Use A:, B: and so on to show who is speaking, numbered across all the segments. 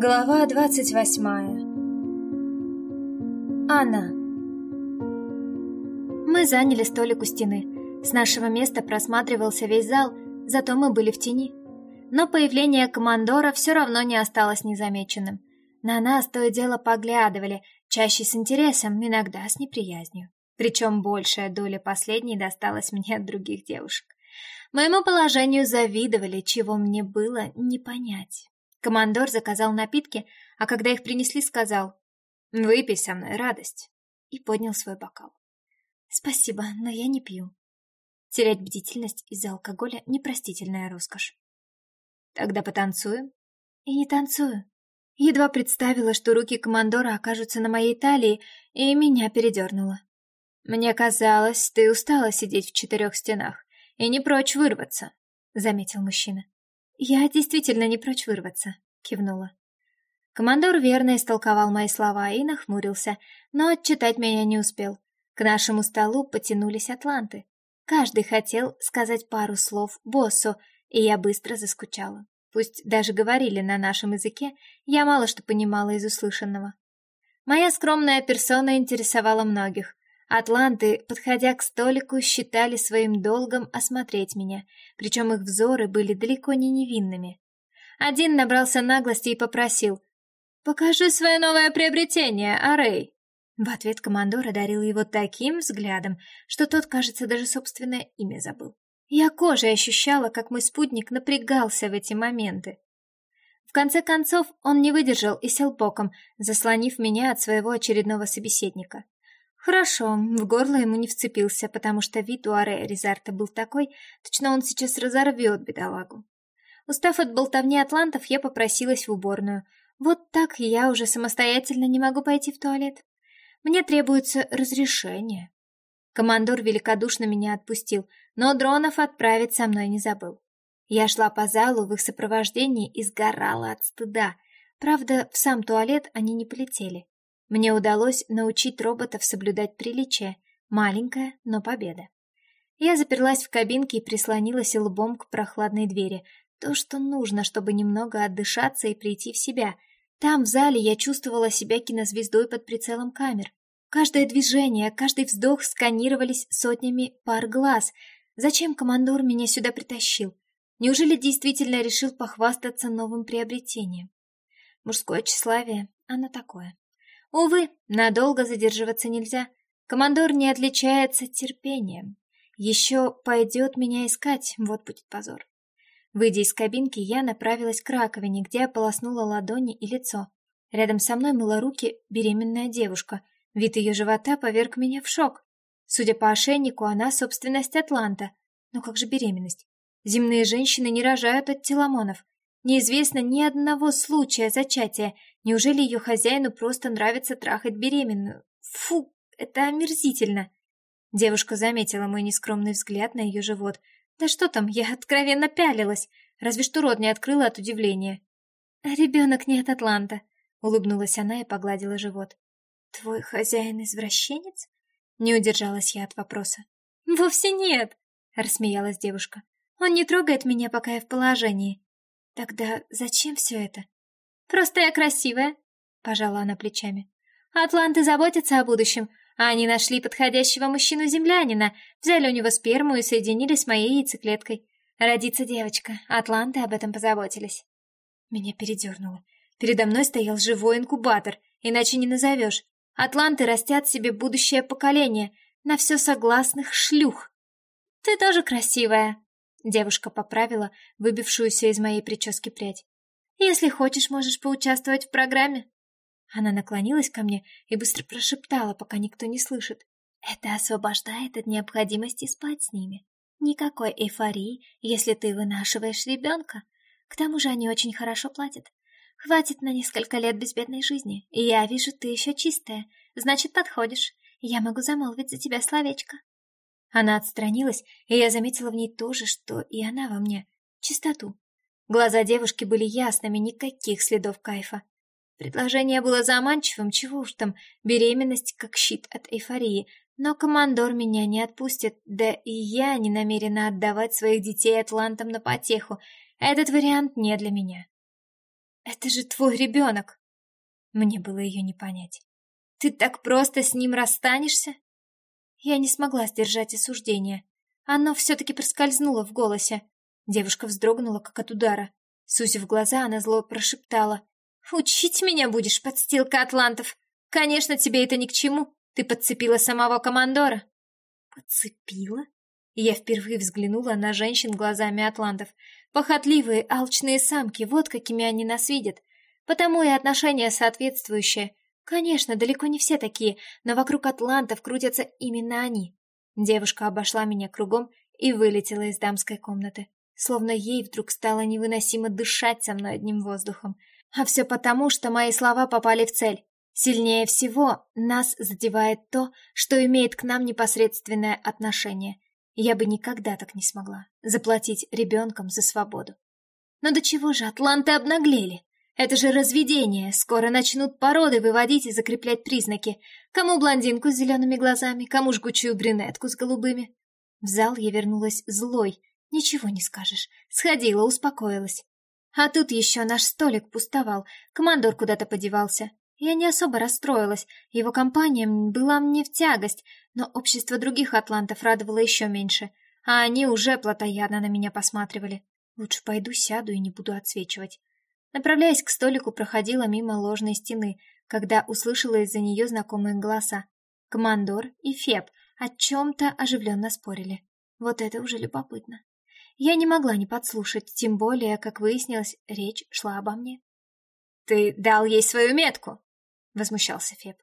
A: Глава двадцать восьмая Анна Мы заняли столик у стены. С нашего места просматривался весь зал, зато мы были в тени. Но появление командора все равно не осталось незамеченным. На нас то и дело поглядывали, чаще с интересом, иногда с неприязнью. Причем большая доля последней досталась мне от других девушек. Моему положению завидовали, чего мне было не понять. Командор заказал напитки, а когда их принесли, сказал «Выпей со мной радость» и поднял свой бокал. «Спасибо, но я не пью». Терять бдительность из-за алкоголя — непростительная роскошь. «Тогда потанцуем?» «И не танцую». Едва представила, что руки командора окажутся на моей талии, и меня передернуло. «Мне казалось, ты устала сидеть в четырех стенах и не прочь вырваться», — заметил мужчина. «Я действительно не прочь вырваться», — кивнула. Командор верно истолковал мои слова и нахмурился, но отчитать меня не успел. К нашему столу потянулись атланты. Каждый хотел сказать пару слов боссу, и я быстро заскучала. Пусть даже говорили на нашем языке, я мало что понимала из услышанного. Моя скромная персона интересовала многих, Атланты, подходя к столику, считали своим долгом осмотреть меня, причем их взоры были далеко не невинными. Один набрался наглости и попросил «Покажи свое новое приобретение, Арей!» В ответ командор одарил его таким взглядом, что тот, кажется, даже собственное имя забыл. Я кожей ощущала, как мой спутник напрягался в эти моменты. В конце концов, он не выдержал и сел боком, заслонив меня от своего очередного собеседника. Хорошо, в горло ему не вцепился, потому что вид у Аре Резарта был такой, точно он сейчас разорвет бедолагу. Устав от болтовни атлантов, я попросилась в уборную. Вот так я уже самостоятельно не могу пойти в туалет. Мне требуется разрешение. Командор великодушно меня отпустил, но Дронов отправить со мной не забыл. Я шла по залу в их сопровождении и сгорала от стыда. Правда, в сам туалет они не полетели. Мне удалось научить роботов соблюдать приличие. Маленькая, но победа. Я заперлась в кабинке и прислонилась лбом к прохладной двери. То, что нужно, чтобы немного отдышаться и прийти в себя. Там, в зале, я чувствовала себя кинозвездой под прицелом камер. Каждое движение, каждый вздох сканировались сотнями пар глаз. Зачем командор меня сюда притащил? Неужели действительно решил похвастаться новым приобретением? Мужское тщеславие, оно такое. Увы, надолго задерживаться нельзя. Командор не отличается терпением. Еще пойдет меня искать, вот будет позор. Выйдя из кабинки, я направилась к раковине, где ополоснула ладони и лицо. Рядом со мной мыла руки беременная девушка. Вид ее живота поверг меня в шок. Судя по ошейнику, она собственность Атланта. Но как же беременность? Земные женщины не рожают от теломонов. Неизвестно ни одного случая зачатия, Неужели ее хозяину просто нравится трахать беременную? Фу, это омерзительно. Девушка заметила мой нескромный взгляд на ее живот. Да что там, я откровенно пялилась, разве что рот не открыла от удивления. «Ребенок не от Атланта», — улыбнулась она и погладила живот. «Твой хозяин извращенец?» Не удержалась я от вопроса. «Вовсе нет», — рассмеялась девушка. «Он не трогает меня, пока я в положении». «Тогда зачем все это?» Просто я красивая, пожала она плечами. Атланты заботятся о будущем, а они нашли подходящего мужчину-землянина, взяли у него сперму и соединили с моей яйцеклеткой. Родится девочка, атланты об этом позаботились. Меня передернуло. Передо мной стоял живой инкубатор, иначе не назовешь. Атланты растят себе будущее поколение, на все согласных шлюх. Ты тоже красивая, девушка поправила выбившуюся из моей прически прядь. Если хочешь, можешь поучаствовать в программе. Она наклонилась ко мне и быстро прошептала, пока никто не слышит. Это освобождает от необходимости спать с ними. Никакой эйфории, если ты вынашиваешь ребенка. К тому же они очень хорошо платят. Хватит на несколько лет безбедной жизни. Я вижу, ты еще чистая. Значит, подходишь. Я могу замолвить за тебя словечко. Она отстранилась, и я заметила в ней то же, что и она во мне. Чистоту. Глаза девушки были ясными, никаких следов кайфа. Предложение было заманчивым, чего уж там, беременность как щит от эйфории, но командор меня не отпустит, да и я не намерена отдавать своих детей атлантам на потеху. Этот вариант не для меня. Это же твой ребенок. Мне было ее не понять. Ты так просто с ним расстанешься? Я не смогла сдержать осуждение. Оно все-таки проскользнуло в голосе. Девушка вздрогнула, как от удара. Сузив глаза, она зло прошептала. «Учить меня будешь, подстилка атлантов! Конечно, тебе это ни к чему. Ты подцепила самого командора». «Подцепила?» Я впервые взглянула на женщин глазами атлантов. Похотливые, алчные самки, вот какими они нас видят. Потому и отношение соответствующее. Конечно, далеко не все такие, но вокруг атлантов крутятся именно они. Девушка обошла меня кругом и вылетела из дамской комнаты, словно ей вдруг стало невыносимо дышать со мной одним воздухом. А все потому, что мои слова попали в цель. Сильнее всего нас задевает то, что имеет к нам непосредственное отношение. Я бы никогда так не смогла заплатить ребенком за свободу. Но до чего же атланты обнаглели? Это же разведение, скоро начнут породы выводить и закреплять признаки. Кому блондинку с зелеными глазами, кому жгучую брюнетку с голубыми. В зал я вернулась злой, ничего не скажешь. Сходила, успокоилась. А тут еще наш столик пустовал, командор куда-то подевался. Я не особо расстроилась, его компания была мне в тягость, но общество других атлантов радовало еще меньше, а они уже плотоядно на меня посматривали. Лучше пойду сяду и не буду отсвечивать. Направляясь к столику, проходила мимо ложной стены, когда услышала из-за нее знакомые голоса. Командор и Феб о чем-то оживленно спорили. Вот это уже любопытно. Я не могла не подслушать, тем более, как выяснилось, речь шла обо мне. «Ты дал ей свою метку!» — возмущался Феб.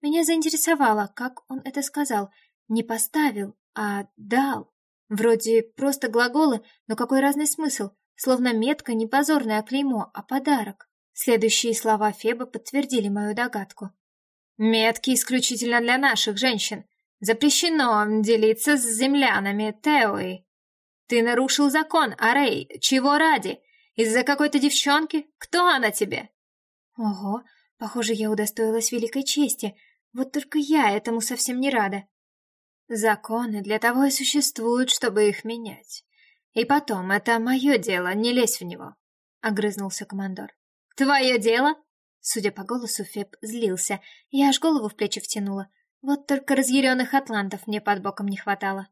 A: Меня заинтересовало, как он это сказал. Не поставил, а дал. Вроде просто глаголы, но какой разный смысл? Словно метка не позорное клеймо, а подарок. Следующие слова Феба подтвердили мою догадку. «Метки исключительно для наших женщин. Запрещено делиться с землянами Теои. Ты нарушил закон, Арей. Чего ради? Из-за какой-то девчонки? Кто она тебе?» «Ого, похоже, я удостоилась великой чести. Вот только я этому совсем не рада». «Законы для того и существуют, чтобы их менять. И потом, это мое дело, не лезь в него», — огрызнулся командор. «Твое дело?» Судя по голосу, Феб злился. Я аж голову в плечи втянула. Вот только разъяренных атлантов мне под боком не хватало.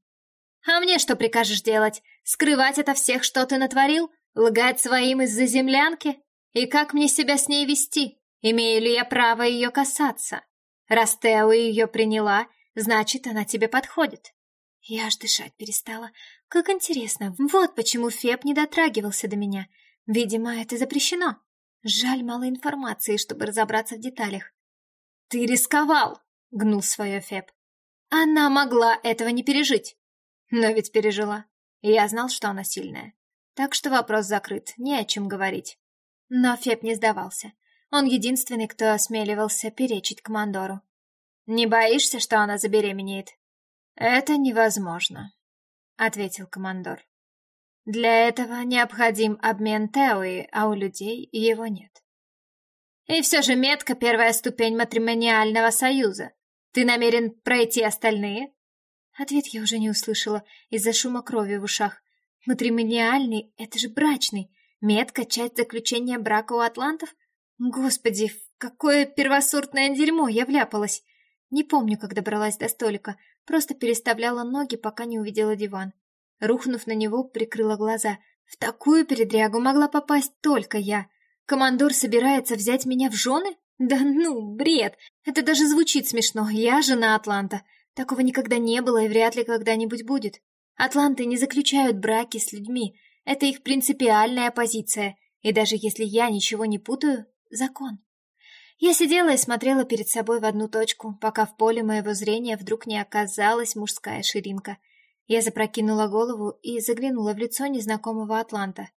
A: «А мне что прикажешь делать? Скрывать это всех, что ты натворил? Лгать своим из-за землянки? И как мне себя с ней вести? Имею ли я право ее касаться? Раз Тео ее приняла, значит, она тебе подходит». Я аж дышать перестала. Как интересно, вот почему Феб не дотрагивался до меня. Видимо, это запрещено. Жаль, мало информации, чтобы разобраться в деталях. «Ты рисковал!» — гнул свое Феб. «Она могла этого не пережить!» «Но ведь пережила. Я знал, что она сильная. Так что вопрос закрыт, не о чем говорить». Но Феб не сдавался. Он единственный, кто осмеливался перечить командору. «Не боишься, что она забеременеет?» «Это невозможно», — ответил командор. «Для этого необходим обмен Теои, а у людей его нет». «И все же метка — первая ступень матримониального союза. Ты намерен пройти остальные?» Ответ я уже не услышала из-за шума крови в ушах. Матримониальный — это же брачный. Метка — часть заключения брака у атлантов? Господи, в какое первосортное дерьмо я вляпалась! Не помню, как добралась до столика, просто переставляла ноги, пока не увидела диван. Рухнув на него, прикрыла глаза. В такую передрягу могла попасть только я. Командор собирается взять меня в жены? Да ну, бред! Это даже звучит смешно. Я жена Атланта. Такого никогда не было и вряд ли когда-нибудь будет. Атланты не заключают браки с людьми. Это их принципиальная позиция. И даже если я ничего не путаю, закон. Я сидела и смотрела перед собой в одну точку, пока в поле моего зрения вдруг не оказалась мужская ширинка. Я запрокинула голову и заглянула в лицо незнакомого атланта.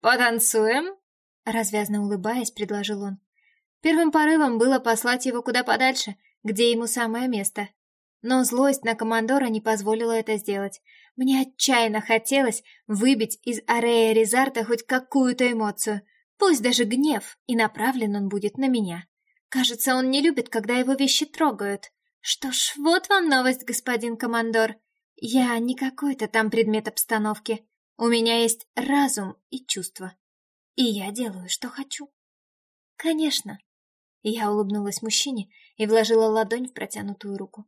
A: «Потанцуем?» Развязно улыбаясь, предложил он. Первым порывом было послать его куда подальше, где ему самое место. Но злость на командора не позволила это сделать. Мне отчаянно хотелось выбить из Арея Резарта хоть какую-то эмоцию — Пусть даже гнев, и направлен он будет на меня. Кажется, он не любит, когда его вещи трогают. Что ж, вот вам новость, господин командор. Я не какой-то там предмет обстановки. У меня есть разум и чувства. И я делаю, что хочу. Конечно. Я улыбнулась мужчине и вложила ладонь в протянутую руку.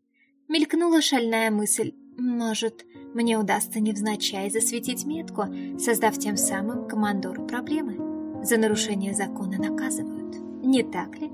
A: Мелькнула шальная мысль. Может, мне удастся невзначай засветить метку, создав тем самым командору проблемы. За нарушение закона наказывают. Не так ли?